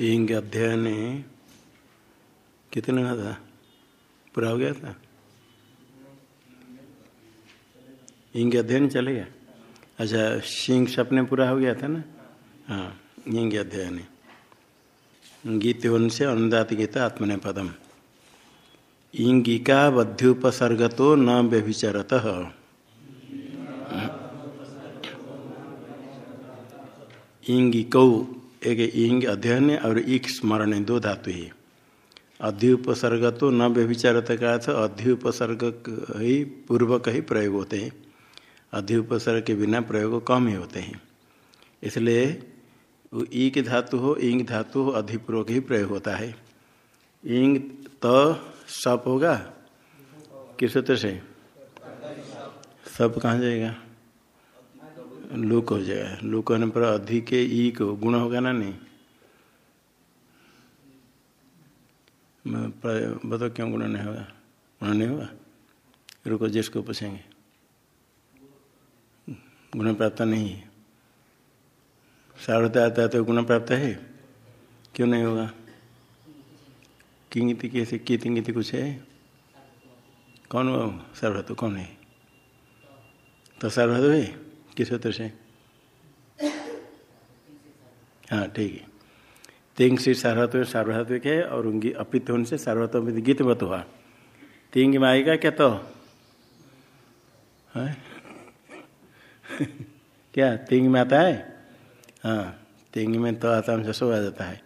इंग अध्ययन कितने था? पूरा हो गया था? इंग अध्ययन चलेगा? अच्छा सिंह सपने पूरा हो गया था ना? हाँ इंग अध्ययन गीत से अनुदात गीता आत्मने पदम इंगिका बद्युपसर्ग तो न व्यभिचरत। इंगिकौ एक इंग अध्ययन और इक स्मरण दो धातु ही। अध्युपसर्ग तो न व्यभिचारत का अर्थ अध्युपसर्ग ही पूर्वक ही प्रयोग होते हैं। अध्युपसर्ग के बिना प्रयोग कम ही होते हैं। इसलिए ई की धातु हो इंग धातु हो अधिपूर्वक ही प्रयोग होता है। इंग त सप होगा? किस सूत्र से? सब कहाँ जाएगा? लुक हो जाएगा। लुक होने पर अधिक ई को गुण होगा ना नहीं? बताओ क्यों गुण नहीं होगा? गुण नहीं होगा? रुको जिसको पूछेंगे। गुण प्राप्त नहीं है। सार्वत आता है तो गुण प्राप्त है? क्यों नहीं होगा? किंगिति कैसे की तिंगिति कुछ है? कौन वो? सर्वधातु कौन है? तो सर्वधातु है? किस सूत्र से? हाँ ठीक है। तिंग से सार्वधातु सार्वधातुक है और उनकी अपित होने से सार्वधातु गीतवत हुआ। तिंग में आएगा क्या तो? है? क्या तिंग में आता है? हाँ तिंग में तो आता हमसे सो आ जाता है।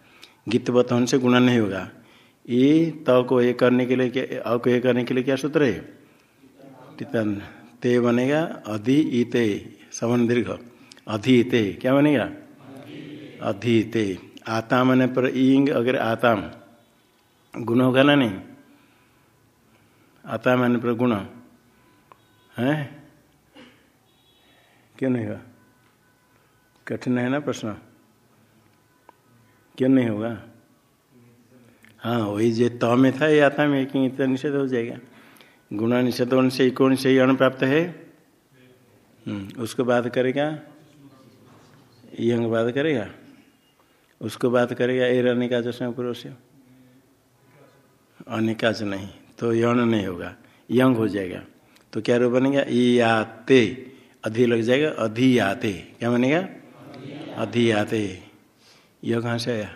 गीतवत होने से गुणा नहीं होगा। ये त को ये करने के लिए क्या अ को ये करने के लिए क्या सूत्र है? तितन, ते बनेगा, अधि, इते सवन दीर्घ अधिते। क्या बनेगा? अधिते। आता मने पर ईंग अगर आताम। गुण होगा ना नहीं? आता मैंने पर गुण। है? क्यों नहीं होगा? कठिन है ना प्रश्न। क्यों नहीं होगा? हाँ वही जो त में था, ये आता में एक इतना निषेध हो जाएगा। गुणा निषेध से कौन से अण प्राप्त है? उसको बात करेगा? यंग बात करेगा? उसको बात करेगा एर अनिकाच स्वयं पूर्व से अनिकाच नहीं तो यौन नहीं होगा, यंग हो जाएगा। तो क्या रूप बनेगा? ई आते अधि लग जाएगा अधि आते क्या बनेगा? अधि आते यह कहाँ से आया?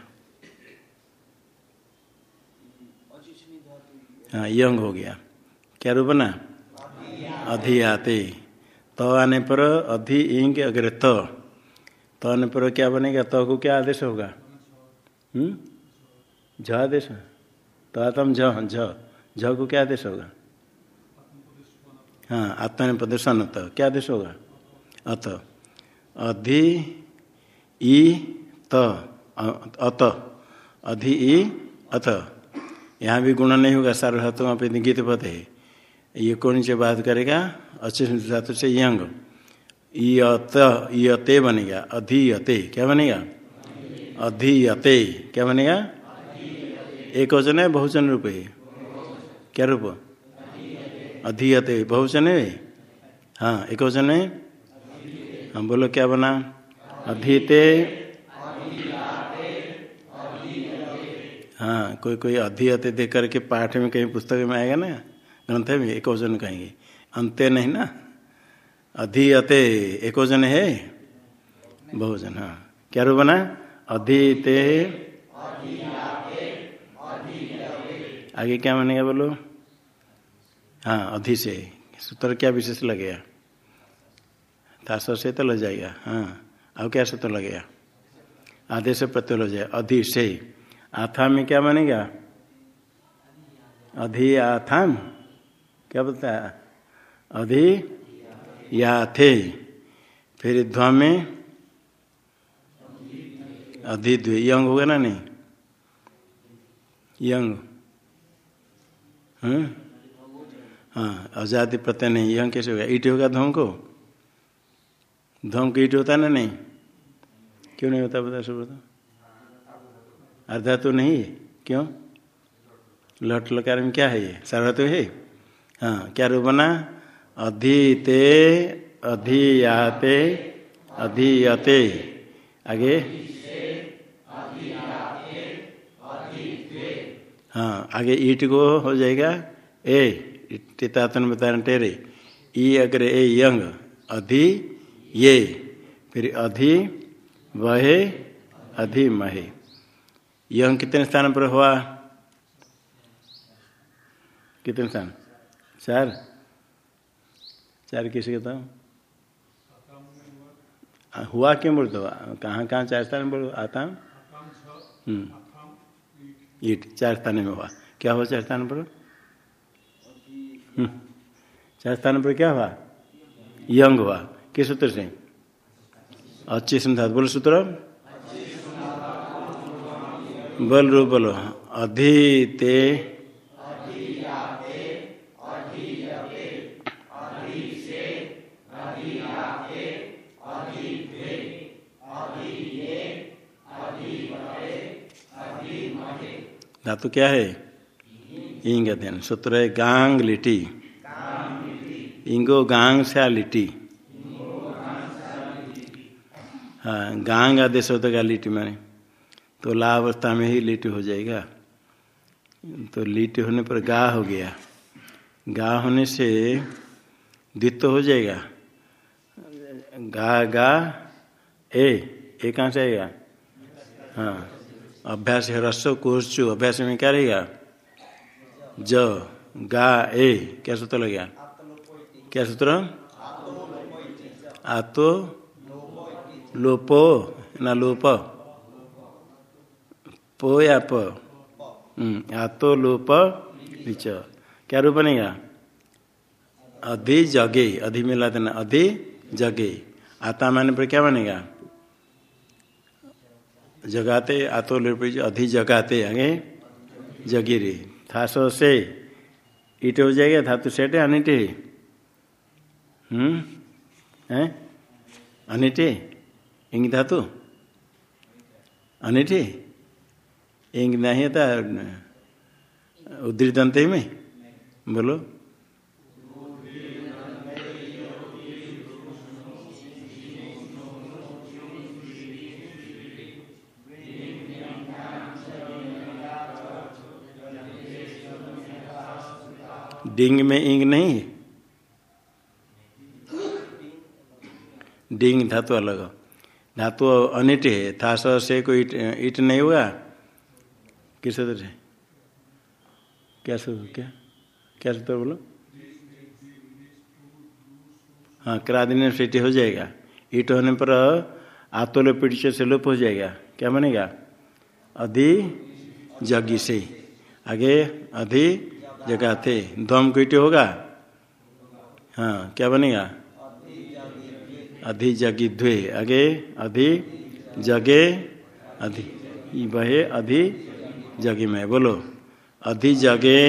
हाँ यंग हो गया। क्या रूप बना? अधि तो आने पर अधि इंग अगर त तो आने पर क्या बनेगा? त तो को क्या आदेश होगा? हम्म? झ आदेश। तो आतम झ झ। झ को क्या आदेश होगा? हाँ आत्मा प्रदर्शन अत क्या आदेश होगा? अत। अधि ई त। अत। अधि ई अथ। यहाँ भी गुण नहीं होगा, सार्वधातु वहाँ पे गीत पद है। ये कौन से बात करेगा? अच्छे धातु से यंग। इयत, इयते बनेगा। अधियते। क्या बनेगा? अधियते। क्या बनेगा? एक वचन है बहुवचन रूप है। क्या रूप? अधियते। बहुवचन है? हाँ एक वचन है। हाँ बोलो क्या बना? अधीते हाँ कोई कोई अधियते देख करके पाठ में कहीं पुस्तक में आएगा ना? ग्रंथ में एक वचन कहेंगे। अंत्य नहीं ना? अधियते, एक वचन है? बहुवचन हाँ। क्या रूप बना? अधिते आगे क्या मानेगा बोलो? हाँ अधि से। सूत्र क्या विशेष लगेगा? ताश से तो लग जाएगा हाँ। अब क्या सूत्र लगेगा? आधे से प्रत्यय लग जाएगा, अधि से। आथा में क्या मानेगा? अधि आथाम। क्या बोलता है? अधि या थे? फिर ध्वा में? अधिद्व यंग होगा ना नहीं? यंग। हम्म? हाँ आज़ादी प्रत्यय नहीं। यंग कैसे होगा ईट होगा ध्वम को? ध्वम को ईट होता ना नहीं? क्यों नहीं होता बता सब अर्धा तो नहीं? है क्यों? लट लकार में क्या है ये? सारा तो है? हाँ क्या रूप बना? अधिते, अधियाते, अधियते। आगे? हाँ आगे ईट को हो जाएगा। ए टितातन बता टेरे ई अगर ए यंग, अधि ये। फिर अधि वहे, अधि महे। यंग कितने स्थान पर हुआ? कितने स्थान? चार। चार किसे कहता हूँ, हुआ क्यों बोल दो? कहाँ कहाँ चार स्थान बोल आता हूँ ईट, चार स्थान में हुआ। क्या हुआ चार स्थान पर? चार स्थान पर क्या हुआ? यंग हुआ। किस सूत्र से? अच्छी संधात बोलो सूत्र। बोल रो, बोलो। अधिते धातु क्या है? इंग अध्ययन सूत्र है गांग लिटी। इंगो गांग से लिटी। हाँ गांग आदेश होता है लिटी माने? तो ला अवस्था में ही लिटी हो जाएगा। तो लिटी होने पर गा हो गया। गा होने से द्वित्व हो जाएगा। गा गा, ए ए कहाँ से आएगा। हाँ। अभ्यास है, रसो कोर्चु अभ्यास में क्या रहेगा ज, गा, ए, क्या सूत्र लग गया? क्या सूत्र? आतो, लोपो, ना लोप। पो या प? आतो, लोप, नीच। क्या रूप बनेगा? अधि, जगे। अधि मिला देना, अधि, जगे। आता माने पर क्या बनेगा? जगाते आतो लोप अधि जगाते आगे, जगीरे। था सो से ईट हो जाएगा, धातु सेट है अनिटे। हम्म? है? अनिटे? इंग धातु? अनिटे? इंग नहीं था उदृत में? बोलो। डिंग में इंग नहीं? डिंग धातु अलग। धातु अनिट है। था से कोई इट, इट नहीं हुआ? किस सूत्र से? क्या सूत्र क्या? क्या सूत्र बोलो? हाँ क्रादिन सिटी हो जाएगा। ईट होने पर आतोल पीठ से लोप हो जाएगा। क्या बनेगा? अधि जगी से। आगे अधि जगह थे। दम कोईटे होगा? हाँ क्या बनेगा? अधि जगी द्वे। आगे अधि जगे, अधि, बहे अधि जगी में। बोलो, अधि जगे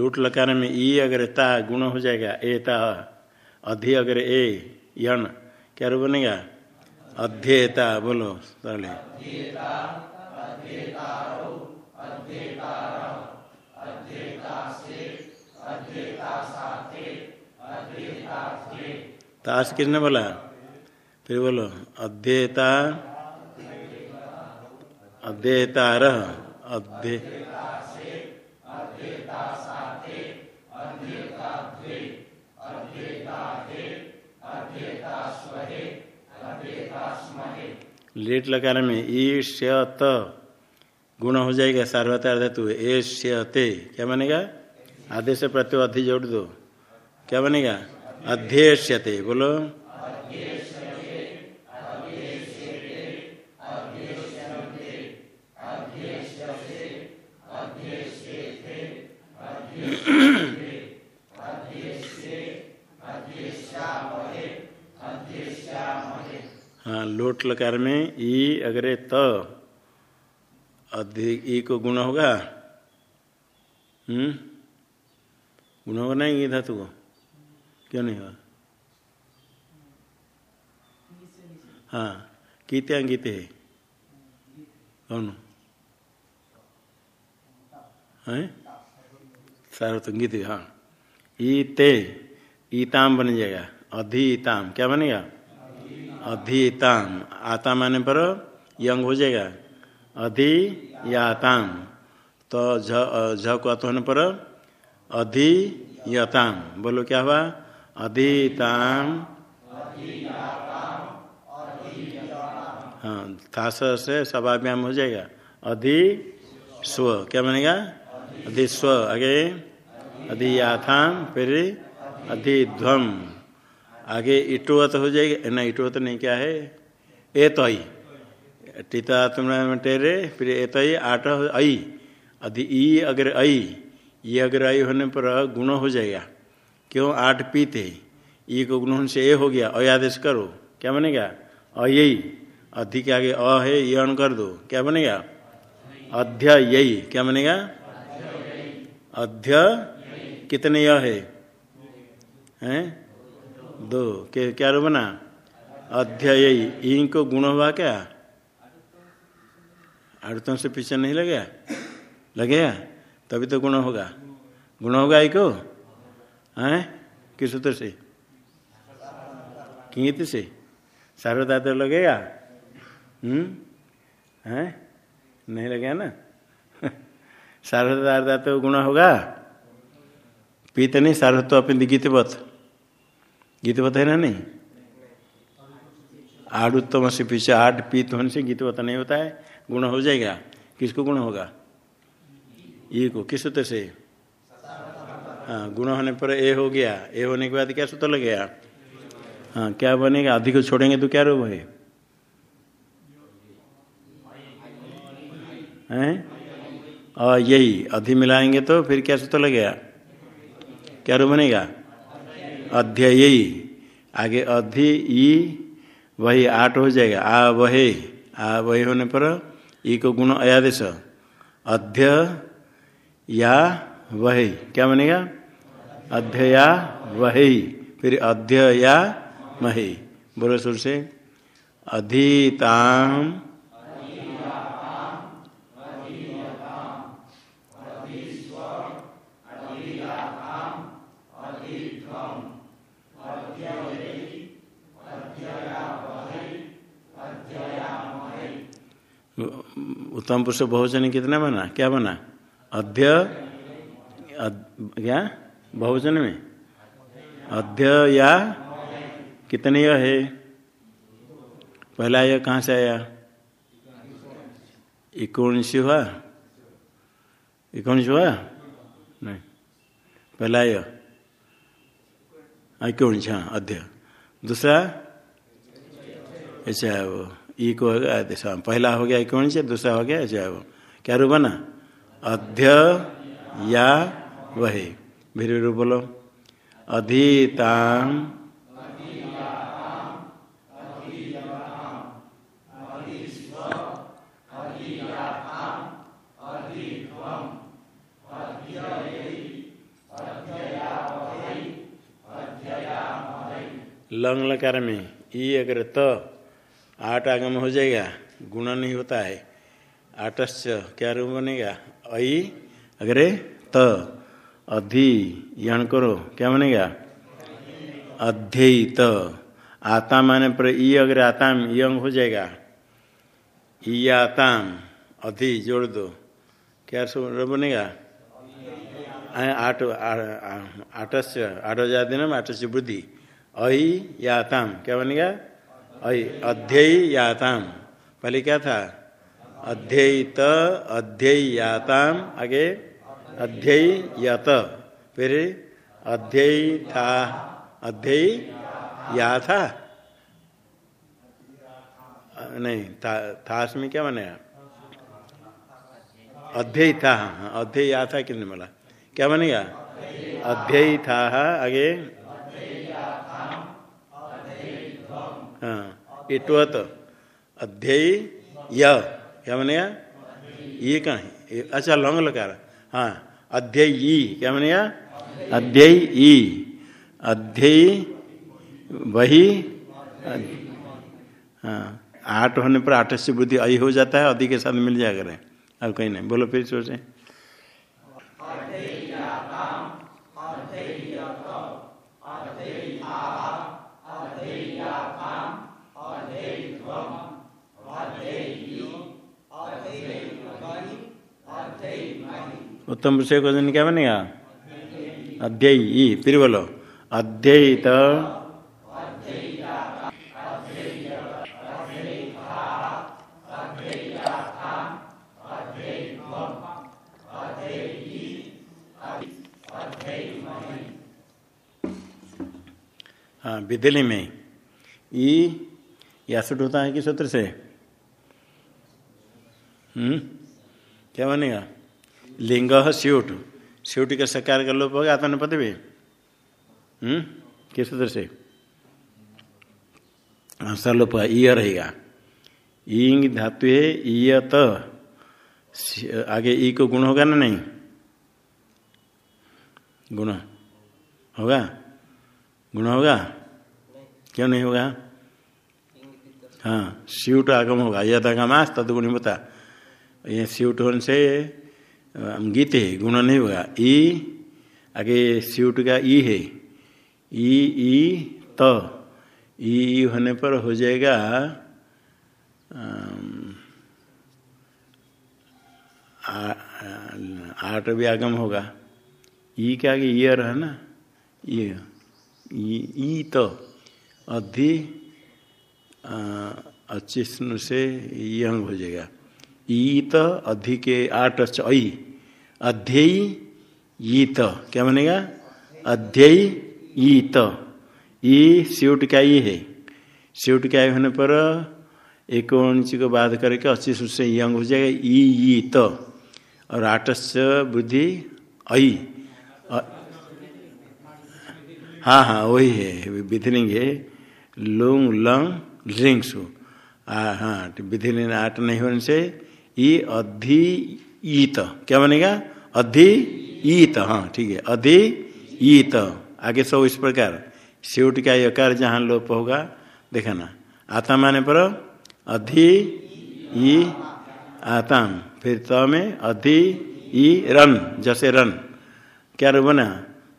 लूट लकार में ई अगर ता गुण हो जाएगा, ए ता अधि अगर ए, यण, क्या रू बनेगा? अध्येता बोलो पहले ताश किसने बोला? फिर बोलो, अध्येता, अध्येतार, अध्य लेट लकार में ईष्यत। गुण हो जाएगा सार्वता धातु एष्यते क्या बनेगा? आदेश प्रत्यु अधि जोड़ दो। क्या बनेगा? अध्येष्यते। बोलो हाँ लोट लकार में ई अगरे त, अधिक ई को गुण होगा? हम्म? गुण होगा नहीं धातु को? क्यों नहीं होगा? हाँ कीते अंगिते है। कौन? है? सार्वतंगित हाँ ईते, ईताम बन जाएगा। अधिताम क्या बनेगा? अधिताम। आता माने पर यंग हो जाएगा। अधि याताम तो झ को अत होने पर अधि यताम बोलो क्या हुआ? अधिताम। हाँ थास से सभाव्याम हो जाएगा। अधि स्व क्या बनेगा? अधि स्व आगे। अधियाथाम फिर अधिध्वम। आगे इटोवत हो जाएगा। ना इटोवत नहीं, क्या है? ए तो आई टीता तुम टेरे, फिर ए तो आठ आई अधि ई, अगर आई ये अगर आई होने पर गुण हो जाएगा। क्यों? आठ पीते। ई को गुण से ए हो गया। अयादेश करो। क्या बनेगा? अयी अधिक आगे अ है, ये अन कर दो। क्या बनेगा? अध्य यही क्या बनेगा? अध्य कितने य हैं? दो। के, क्या रो बना अध्ययी। को गुण हुआ क्या? आड़तों से पीछे नहीं लगेगा लगेगा तभी तो गुण होगा। गुण होगा ई को? हैं? किस सूत्र से? कित से। सार्वदा तो लगेगा। हम्म? हैं? नहीं लगेगा ना? सार्वदा तो गुण होगा। पीत नहीं सार्वत्व अपनी गीतवत गीतवत है ना नहीं आड़ुत्तम से पीछे आठ पीत होने से गीतवत नहीं होता है। गुण हो जाएगा। किसको गुण होगा? ये को। किस सूत्र से? हाँ गुण होने पर ए हो गया। ए होने के बाद क्या सूत्र लग गया? हाँ क्या बनेगा? अधिक छोड़ेंगे तो क्या रोग है? हैं? और यही अधि मिलाएँगे तो फिर क्या सूत्र लगेगा क्या रो बनेगा? अध्ययी। आगे अधि ई वही आठ हो जाएगा। आ, वहे। आ, वही होने पर ई को गुण अयादेश। अध्य, या, वही। क्या बनेगा? अध्यया वही। फिर अध्य, या, मही। बोलो सुर से। अधिताम उत्तम पुरुष बहुवचन कितना बना? क्या बना? अध्य क्या? बहुवचन में? अध्य या कितने यह है? पहला यह कहाँ से आया? इक्कीस हुआ? इक्कीस हुआ? नहीं। पहला यह इक्कीस हाँ अध्य। दूसरा? ऐसा है वो। ई को होगा पहला हो गया इक्कीस दूसरा हो गया वो क्या रू बना? अध्य या वही। भीर रू बोलो। अधिताम। लंग लकार में ई अगर त तो, आठ आगम हो जाएगा, गुण नहीं होता है। आटस्य क्या रूप बनेगा? अई, अगरे, त। अधि, यण करो। क्या बनेगा? अध्यय त आता माने पर ई अगर आताम यंग हो जाएगा। ई आताम, अधि, जोड़ दो। क्या बनेगा? आठ आठस्य आठ हज़ार दिन आठस्य वृद्धि अहि याताम क्या बनेगा? अध्यय याताम पहले क्या था? अध्ययत अध्यय याताम आगे अध्यय यत फिर अध्यय था अध्यय या था नहीं था, में क्या बनेगा अध्यय था अध्यय या था कितने बोला? क्या बनेगा अध्यय था आगे हाँ इटवत, अध्यय, य, क्या बनेगा? ये कहाँ है? अच्छा लौंग लकार हाँ अध्यय ई क्या बनेगा? अध्यय ई अध्यय, वही हाँ आठ होने पर आठ से बुद्धि अई हो जाता है, अधिक के साथ मिल जाएगा अब कहीं नहीं, बोलो फिर सोचे। उत्तम विषय को क्या बनेगा अध्ययी फिर बोलो अध्ययित। हाँ विधिली में। ई या सुट होता है कि सूत्र से? हम्म क्या बनेगा? लिंग स्यूट। स्यूट का सकार का लोप होगा आत्मन पद भी। हम्म? किस सूत्र से? सर्लोप ईय रहेगा। ईंग धातु है, ईयत। आगे ई को गुण होगा ना नहीं? गुण होगा? गुण होगा? क्यों नहीं होगा? हाँ स्यूट आगम होगा यद आगमास तद गुण बता। ये स्यूट होने से गीत है, गुण नहीं होगा। ई, आगे स्यूट का ई है। ई ई, त। ई होने पर हो जाएगा आठ भी आगम होगा। ई के आगे ईयर है ना? ये, ई तो। अधि अचिष्णु से यंग हो जाएगा। ईत अधि के आठ ऐ अध्यय ईत। क्या बनेगा? अध्यय ईत। ई स्यूट का ई है? स्यूट का होने पर एक इंच को बाध करके अच्छी से यंग हो जाएगा, ई ईत। और आठस्य बुद्धि ऐ हाँ हाँ वही है, विधिलिंग है। लुंग, लंग, लिंग सु। हाँ विधिलिंग आठ नहीं होने से ई अधि क्या बनेगा? अधि हाँ ठीक है अधि आगे सब इस प्रकार। स्यूट का यकार जहाँ लोप होगा, देखा ना। आता माने पर अधि ई आताम फिर त में अधि ई रन जैसे रन। क्या रू बना?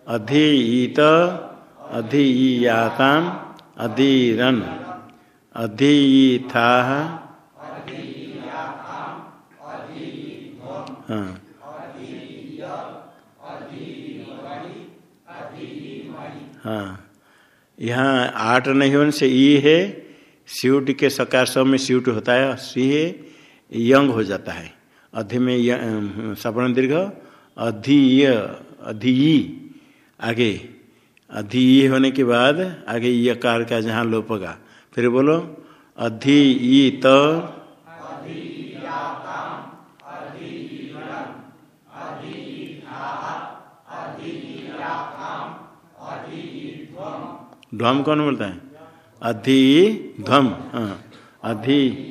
अधि ईत अधि ईयाताम अधिरन। अधिथा हाँ हाँ। यहाँ आठ नहीं होने से ई है, स्यूट के सकार सब में स्यूट होता है, सी है, यंग हो जाता है। अधि में सवर्ण दीर्घ, अधि अधि आगे। अधि होने के बाद आगे यकार का जहाँ लोपगा फिर बोलो, अधि ई त ध्वम कौन बोलता है? अधि ध्वम हाँ। अधि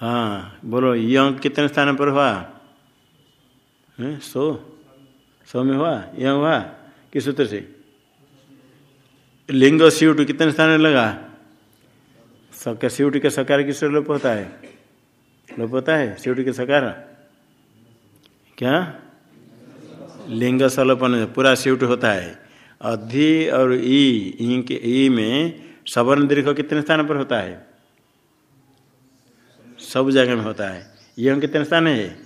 हाँ बोलो यंग कितने स्थान पर हुआ? है, सो? सौ में हुआ? यह हुआ? किस सूत्र से? लिंग स्यूट कितने स्थान में लगा? सबका स्यूट के सकार किस लोप होता है? लोप होता है? स्यूट के सकार? क्या? लिंग सलोपन पूरा स्यूट होता है। अधि और ई के, ई में सवर्ण दीर्घ कितने स्थान पर होता है? सब जगह में होता है। यह कितने स्थान है?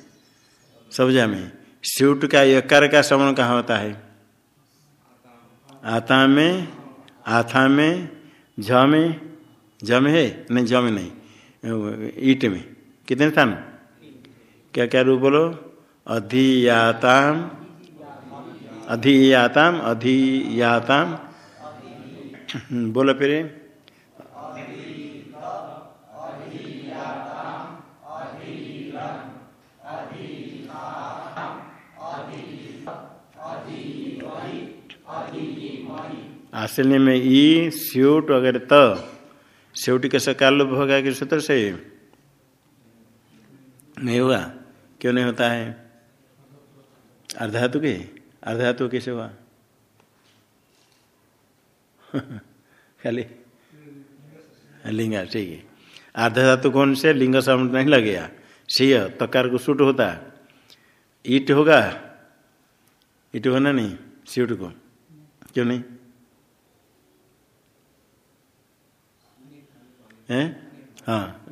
सब जगह में। स्यूट का यकार का श्रवण कहाँ होता है? आता में, आथा में, झ में जम है? नहीं जम नहीं। ईट में। कितने स्थान? क्या क्या रूप बोलो? अधियाताम अधियाताम अधियाताम। बोलो फिर। आश्चर्य में ई, स्यूट वगैरह त। स्यूट के सकाल लोप होगा कि सूत्र से? नहीं होगा क्यों नहीं होता है? अर्धातु के? अर्धातु कैसे हुआ खाली। लिंगा, ठीक है। अर्धा धातु कौन से? लिंग शब्द नहीं लगेगा। सी तकार को सूट होता ईट होगा। ईट होना नहीं? सीट को। क्यों नहीं? है? हाँ।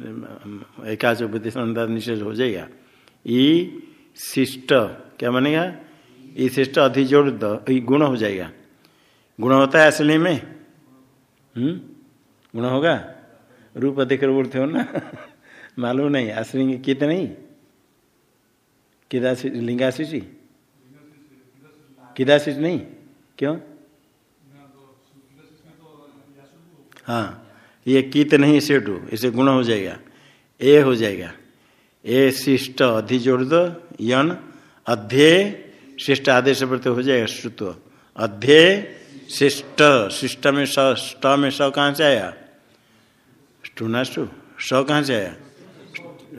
एकाच बुद्धि निषेध हो जाएगा। ई, शिष्ट। क्या बनेगा? ई शिष्ट अधिजोड़ गुण हो जाएगा। गुण होता है असली में। हम्म? गुण होगा? रूप देख रहे बोलते हो ना? मालूम नहीं, असली कित नहीं? किदा लिंगाशिषी किदाशिष नहीं? क्यों? हाँ ये कित नहीं सेटू इसे गुण हो जाएगा। ए हो जाएगा। ए शिष्ट अधि जोड़ दो, यन अध्यय शिष्ट आदेश प्रति हो जाएगा श्रुत्व। अध्यय शिष्ट शिष्ट में स में स कहाँ से आया? स्टूना स्टू स कहाँ से आया?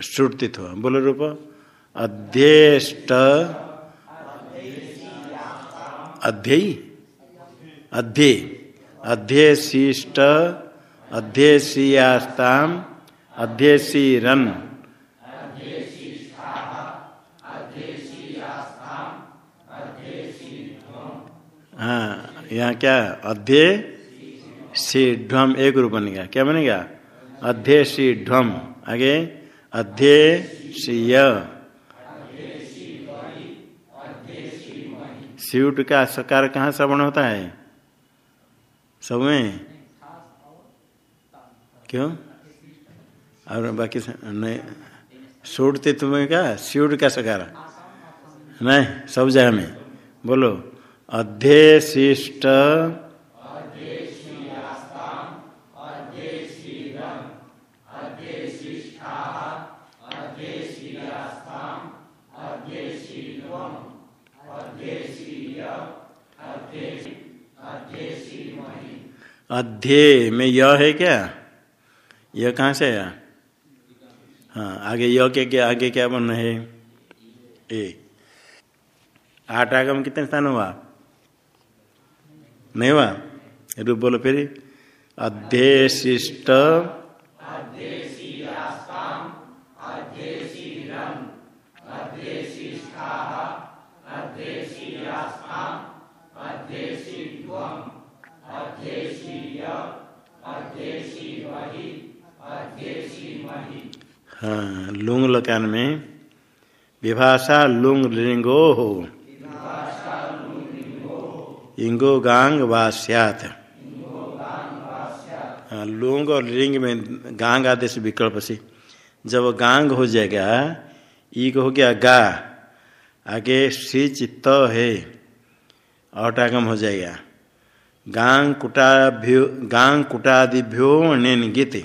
श्रुतित हुआ बोलो रूप। अध्येष्ट अध्ययी? अध्यय। अध्यशिष्ट अध्यसीयास्ताम अध्यसीरन हाँ यहाँ क्या अध्यय सी ढ्वम एक रूप बनेगा क्या बनेगा? अध्यय ढ्वम आगे, अध्यय सी स्यूट का सकार कहाँ श्रवण होता है? सब में? क्यों? और बाकी नहीं। सूटते तुम्हें क्या? स्यूट का सकार। नहीं, सब जगह में। बोलो। अध्यशिष्ट अध्यय में यह है क्या? यह कहाँ से आया? हाँ आगे यह के क्या आगे क्या बन है? ए। आठ आगम कितने स्थान हुआ? नहीं हुआ रूप बोलो फिर। अध्यशिष्ट। हाँ लुंग लकान में। विभाषा लुंग लिंगो हो इंगो गांग वास्यात लुंग और लिंग में गांग आदेश विकल्प से जब गांग हो जाएगा ईग हो गया गा आगे सिच त है औटागम हो जाएगा गांग कुटाभ्यो गांग कुटादिभ्यो नेन गीते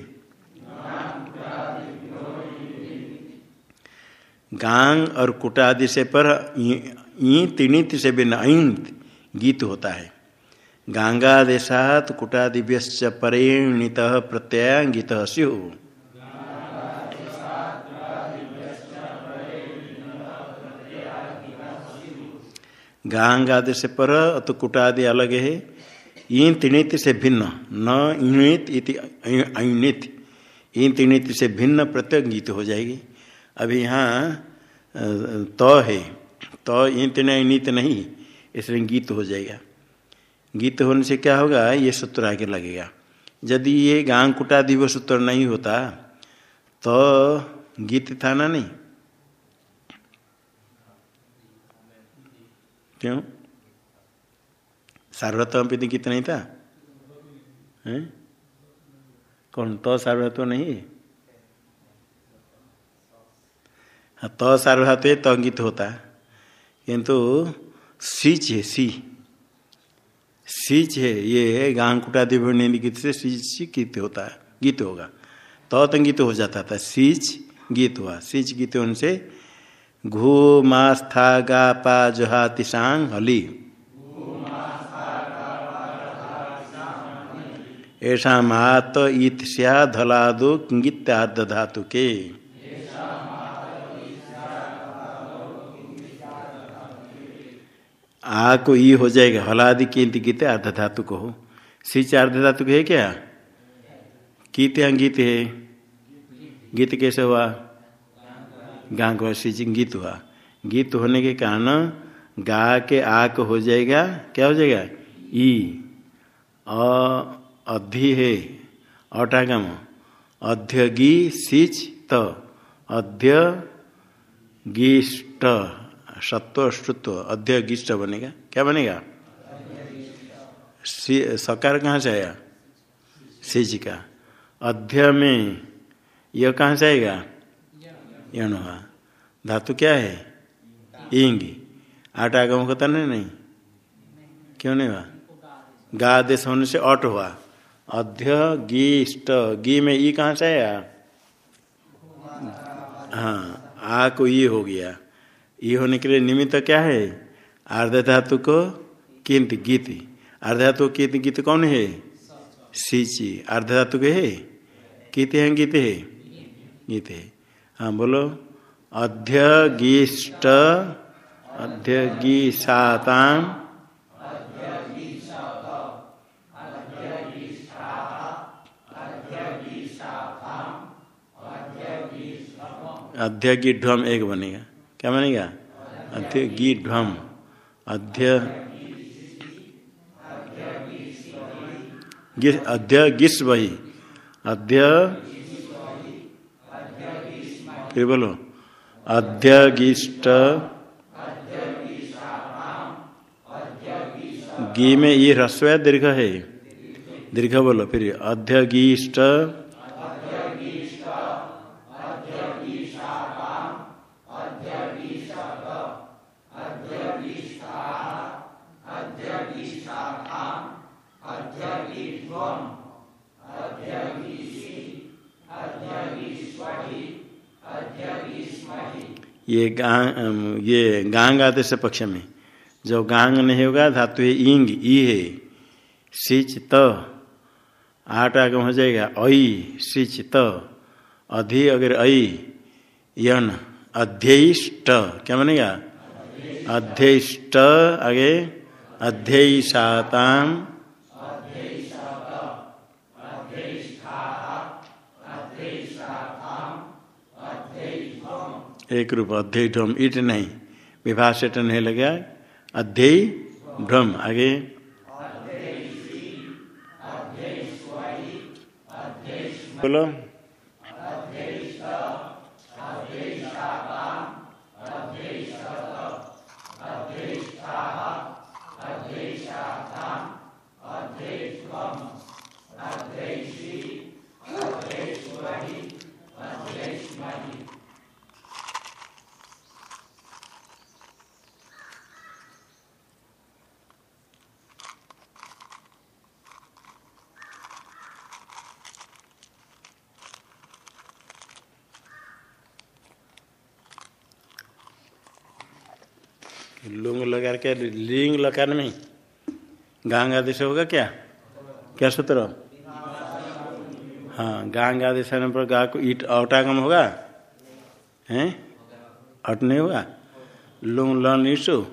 गांग और कुटादि से पर ई तिणित से बिना इंत गीत होता है। गांगादेशात कुटादिभ्य परेणित प्रत्यय गीत स्यु गांगादि से पर तो कुटादि अलग है। इन तिणित से भिन्न, न इणित इति अणित इन तिणित से भिन्न प्रत्यय गीत हो जाएगी। अभी यहाँ त तो है। त तो नहीं नीत नहीं। इसलिए गीत हो जाएगा। गीत होने से क्या होगा? ये सूत्र आगे लगेगा। यदि ये गांग कुटा दिवस सूत्र नहीं होता तो गीत था ना नहीं? क्यों? सार्वत्व पे गीत नहीं था? है? कौन? तो सार्वत्व नहीं? है तो सार्वधातु तो गीत होता। किंतु सीच है सी सीच है ये गांग कुटा दिव्य गीत से सीच गीत होता है, गीत होगा। तो तो हो जाता था सीच गीत हुआ। सीच गीत होने से घू मास्था गा पा जोहा तिसांग हली। ऐसा मात ईत धलादो गीत आद धातु के। आ को ई हो जाएगा। हलादि कीर्ति गीत अर्ध धातु को हो। सिच अर्ध धातु है क्या? कीत गीत है। गीत कैसे हुआ? गा को सिच गीत हुआ। गीत होने के कारण गा के आक हो जाएगा। क्या हो जाएगा? ई। अधि है। अटागम। अध्यगी सिच त। अध्य गिष्ट। सत्व श्रुत्व अध्यगिष्ट बनेगा? क्या बनेगा? सकार कहाँ से आया? सिज का। अध्य में यह कहाँ से आएगा? यण हुआ धातु क्या है? इंग। आठ आगम होता नहीं नहीं। क्यों नहीं हुआ? गा आदेश होने से अट हुआ। अध्य गी गी में ई कहाँ से आया? हाँ आ को ये हो गया। ये होने के लिए निमित्त क्या है? आर्ध धातु को किंत गीत। अर्ध धातु कित गीत कौन है? सीची अर्ध धातु के है? कित है, गीत है? गीत है। हाँ बोलो। अध्यगिष्ट अध्यगिशाताम अध्यगी ध्वम एक बनेगा क्या बनेगा अध्यगी ध्वम अध्य अध्य गिस वही अध्य फिर बोलो। अध्यगिष्ट गी में ये ह्रस्व दीर्घ है। दीर्घ बोलो, फिर अध्यगिष्ट ये गांग ये गांग आदेश पक्ष में। जो गांग नहीं होगा, धातु है इंग ई है सिच त। आठ आगम हो जाएगा, ऐ, सिच त। अधि अगर ऐ, यन अध्ययिष्ट क्या बनेगा? अध्ययिष्ट आगे अध्ययिषाताम एक रूप अध्यय ढ्रम ईट नहीं। से नहीं लगा अध्यय ढ्रम आगे। बोलो। लुंग लगा के, लिंग लकार में गांग आदेश होगा क्या? क्या सूत्र? हाँ गांग आदेश आने पर गा को ईट औटागम होगा? हैं? अट नहीं होगा? लुंग लन ईशु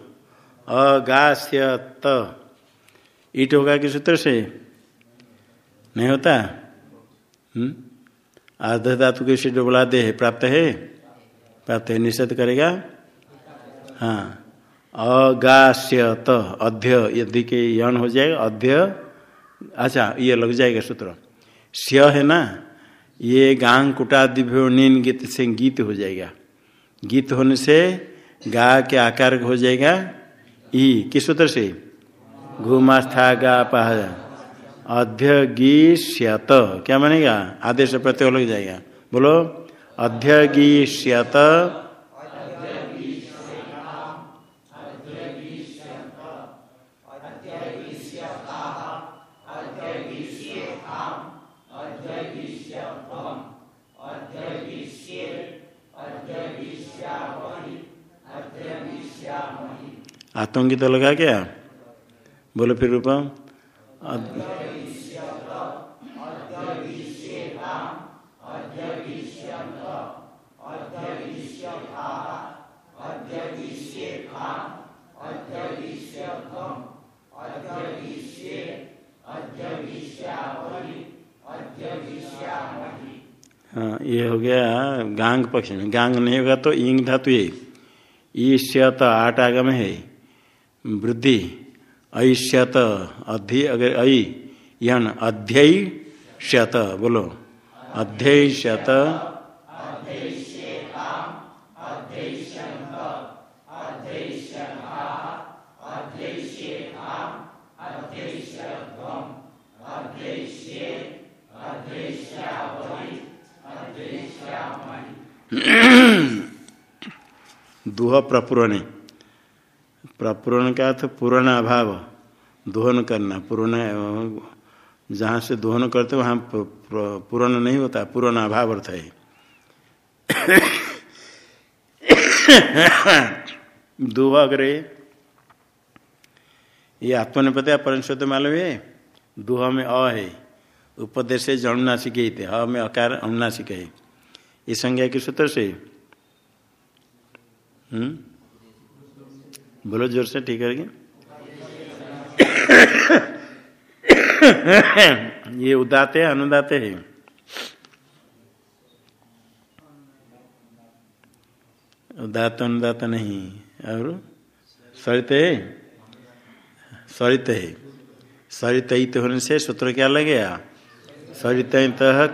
अगास्य त। ईट होगा किस सूत्र से? नहीं होता? हम्म? आध धातु के बोला दे है, प्राप्त है? प्राप्त है, निषेध करेगा? हाँ। अगास्यत, अध्य, यदि के यन हो जाएगा, अध्य अच्छा ये लग जाएगा सूत्र। स्य है ना? ये गांग कुटादिभ्यो नीन गीत से गीत हो जाएगा। गीत होने से गा के आकार हो जाएगा। ई, किस सूत्र से? घुमास्था गा पा अध्य गीष्यत क्या मानेगा आदेश प्रत्यय लग जाएगा। बोलो, अध्य गीष्यत आतंकी तो लगा क्या बोलो फिर रूपा हाँ ये हो गया गांग पक्ष में। गांग नहीं होगा तो इंग धातु ये ईश्यत आठ आगम है। वृद्धि ऐश्यत अधि अगर ऐ यन अध्यय श्यत बोलो। अध्यक्षत दुह प्रपुरण प्रपुरण का अर्थ पूर्ण अभाव, दोहन करना, पूर्ण, जहाँ से दोहन करते वहाँ पूर्ण नहीं होता, पूर्ण अभाव अर्थ है। दुह अग्रे ये आत्मनिपत परमश्वत मालूम है? दुह में अ है। उपदेश से अनुनासिक ही थे अ में अकार अनुनासिक है। इस संज्ञा के सूत्र से। हम्म? बोलो ज़ोर से, ठीक है ये उदाते है, अनुदाते है। उदात, अनुदात नहीं, और सरित है। सरित है। सरित होने से सूत्र क्या लगेगा सरित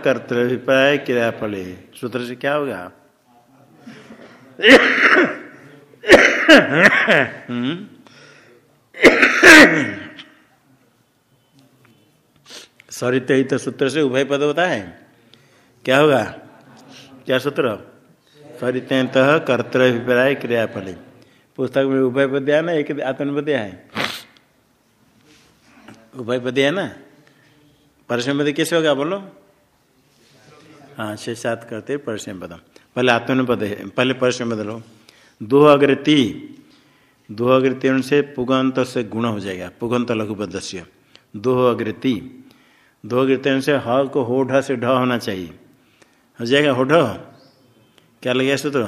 कर्तव्य क्रिया फले सूत्र से क्या होगा? सरित तो सूत्र से उभय पद होता है क्या होगा? क्या सूत्र? सरित कर्तव्य क्रिया फले पुस्तक में उभय पद है ना, एक आत्मपद है? उभय पद है ना? परिश्रम पद कैसे होगा बोलो? हाँ छह सात करते परिश्रम पदम पहले आत्मनिपद है, पहले परसम पद लो। दो अग्रति दो अग्रति से पुगंत से गुण हो जाएगा, पुगंत लघुपद से दो अग्रति दो अग्रति से ह को हो ढ से ढ होना चाहिए। हो जाएगा हो ढ क्या लगेगा सूत्र?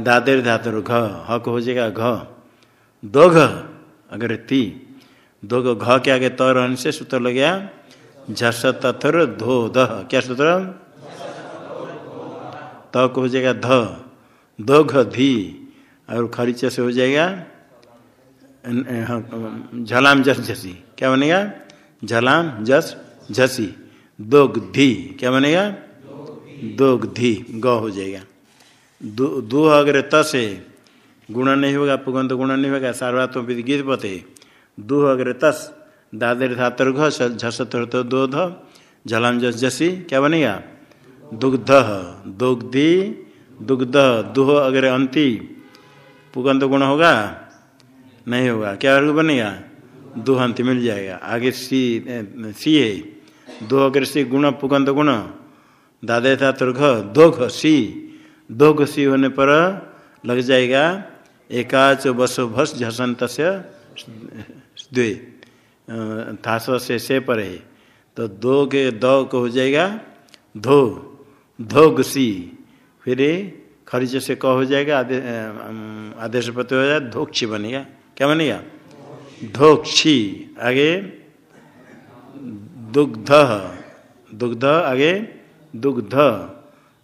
दादेर धातुर घ, ह को हो जाएगा घ। दो घ अग्रति दो घ के आगे त रहने से सूत्र लग गया झस तथर धो दह क्या सूत्र? त हो जाएगा ध। दो घ और खरीचे से हो जाएगा झलाम जस झसी। क्या बनेगा? झलाम जस झसी। दोग्धि। क्या बनेगा? दोग्धि। ग हो जाएगा। दो अगर त से गुण नहीं होगा पुगंत गुण नहीं होगा सार्वत्म गीत पते दो अगर तस, दादर धातर घ झस तो दो ध, झलाम जस जसी क्या बनेगा? दुग्ध। दुग्धि, दुग्ध। दुह अगर अंति पुगंत गुण होगा? नहीं होगा। क्या वर्ग बनेगा? दो दुहंत मिल जाएगा। आगे सी सी है। दो अगर सी गुण, पुगंत गुण। दादे था तुर्घ दो घ, सी। दो घ, सी होने पर लग जाएगा एकाच बसो भस झसंत से द्वे से से पर। है तो दो के दो को हो जाएगा। धो। धोग सी। फिर खर्च से क हो जाएगा आदेश पत्र हो जाएगा धोक्षी बनेगा क्या बनेगा धोक्षी आगे, दुग्ध। दुग्ध, आगे, दुग्ध।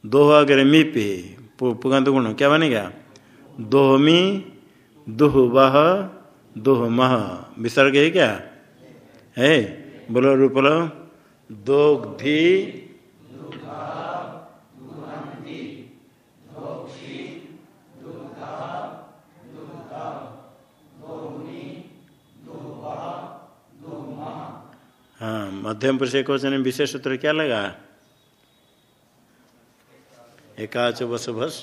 दो अगर मी पे, पुगंत गुण, क्या बनेगा दोहमी दुह वह दोह मह विसर्ग है? क्या है बोलो। रूपलो दोग्धि हाँ मध्यम पुरुष एक वचन विशेष सूत्र क्या लगा? एकाच बस बस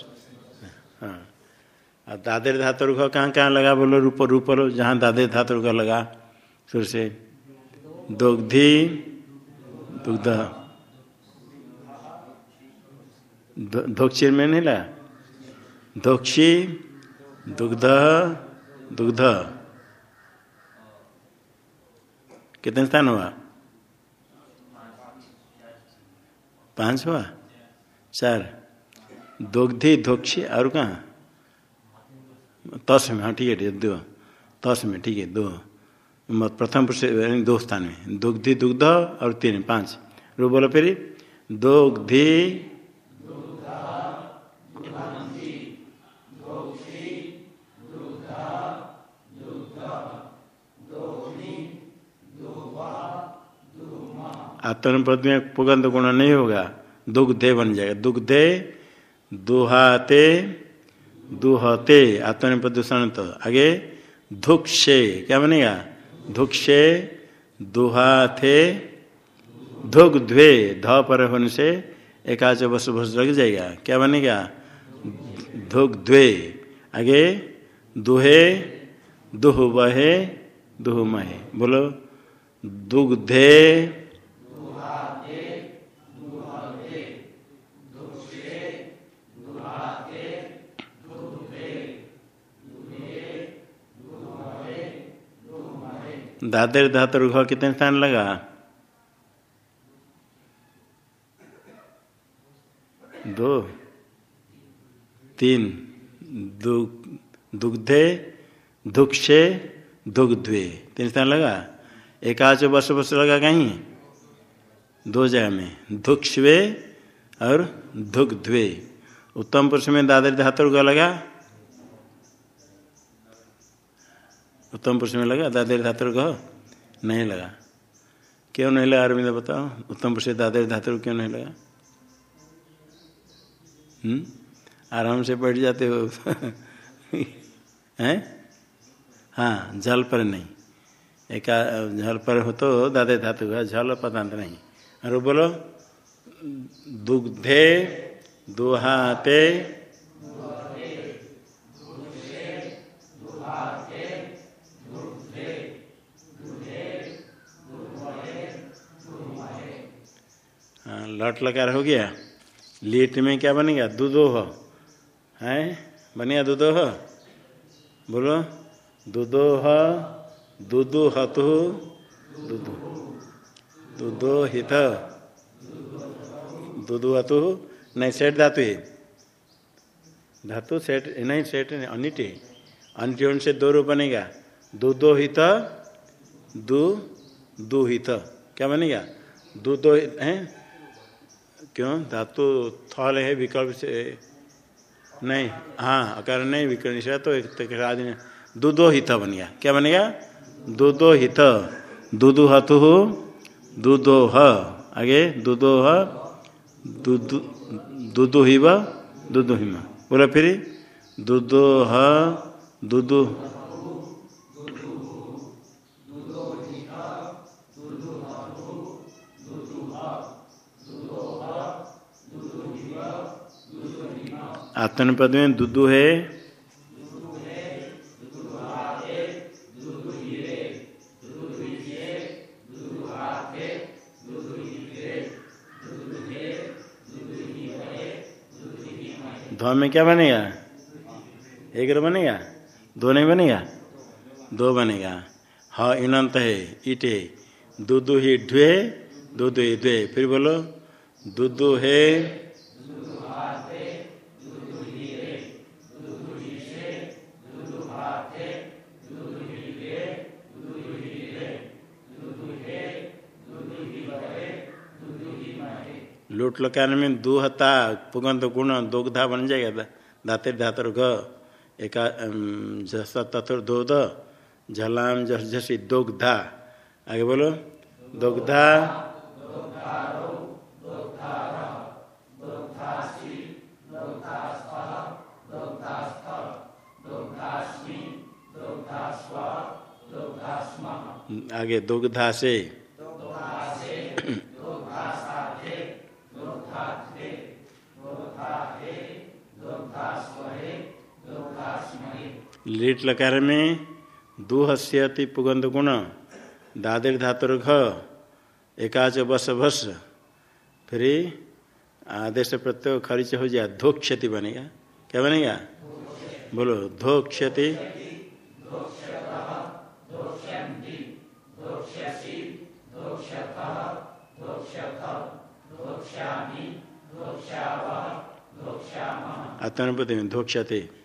हाँ दादर धातुर घ कहाँ कहाँ लगा बोलो? रूप रूप, जहाँ दादर धातुर घ लगा। सुर से, दुग्धि, दुग्ध। धोक्षी में नहीं लगा धोक्षी दुग्ध दुग्ध। कितने स्थान हुआ? पाँच हुआ चार दुग्धि धोक्षी और कहाँ? तस में हाँ ठीक है, ठीक दो। तस में, ठीक है, दो। प्रथम दो स्थान में। दुग्धि दुग्ध और तीन, पाँच। रो बोलो फिर। दुग्धि आत्मपद में पुगंध गुण नहीं होगा? दुग्धे बन जाएगा। दुग्धे, दुहाते, दुहते। आत्मनिपद दूषण तो आगे, धुक्षे। क्या बनेगा? धुक्षे दुहाथे धुग्ध्वे। ध पर होने से एकाच बस बस लग जाएगा। क्या बनेगा? धुग्ध्वे। आगे, दुहे, दुह बहे, दुह महे। बोलो, दुग्धे दादर धातुर घ कितने स्थान लगा? दो, तीन दुग्धे दुक्षे दुग्धे तीन स्थान लगा? एकाच वर्ष वर्ष लगा कहीं? दो जगह में। दुक्षवे और दुग्धवे। उत्तम पुरुष में दादर धातु लगा? उत्तम पुरुष में लगा दादर धातु कह? नहीं लगा। क्यों नहीं लगा, अरविंद बताओ? उत्तम पुरुष दादर धातु क्यों नहीं लगा? हम्म? आराम से बैठ जाते हो। हैं? हाँ जल पर नहीं। एक झल पर हो तो दादे धातु का झल पदांत नहीं। और बोलो, दुग्धे, दुहाते हाँ लट लकार हो गया। लीट में क्या बनेगा दुदोह है। बनेगा दुदोह बोलो। दुदोह दुदु हतु दुदु दुदो हित। दुदु हतु। नहीं, सेठ धातु है। धातु सेठ, नहीं सेठ नहीं अनिट है अनिट से दो रूप बनेगा। दुदो हित, दु दुहित क्या बनेगा? दुदो है? क्यों? धातु थल है, विकल्प से नहीं। हाँ अकार नहीं विकल्प निशा तो एक आदि दूधो हित बन गया। क्या बनेगा दूधो हित। दूधु हतु दूधो ह। आगे दूधो ह दूधु हिव दूधु हिम। बोला फिर। दूधो ह आत्मनिपद में दुदु है। ध्व में क्या बनेगा? एक रो बनेगा? दो नहीं बनेगा? दो बनेगा। ह इनंत है, ईट है। दूधु ही ढ्वे दूधु ही ध्वे फिर बोलो दूधु है लूट लकान में दुहता पुगंत गुण, दोगधा बन जाएगा दाते धातर घ एका तथुर दो झलाम जस झसी दोगधा। आगे बोलो। दोगधा, आगे दुग्धा से। लीट लकार में दुहस्यति पुगंध गुण, दादिर धातुर घ, एकाच बस भस। फिर आदेश प्रत्यय खर्च हो जाए धो क्षति बनेगा। क्या बनेगा? बोलो धो क्षति आत्मनिपति में धोक्षते।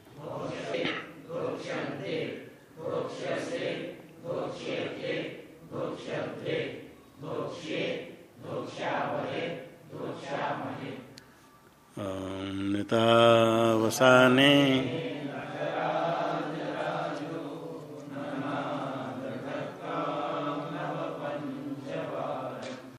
नेतावसाने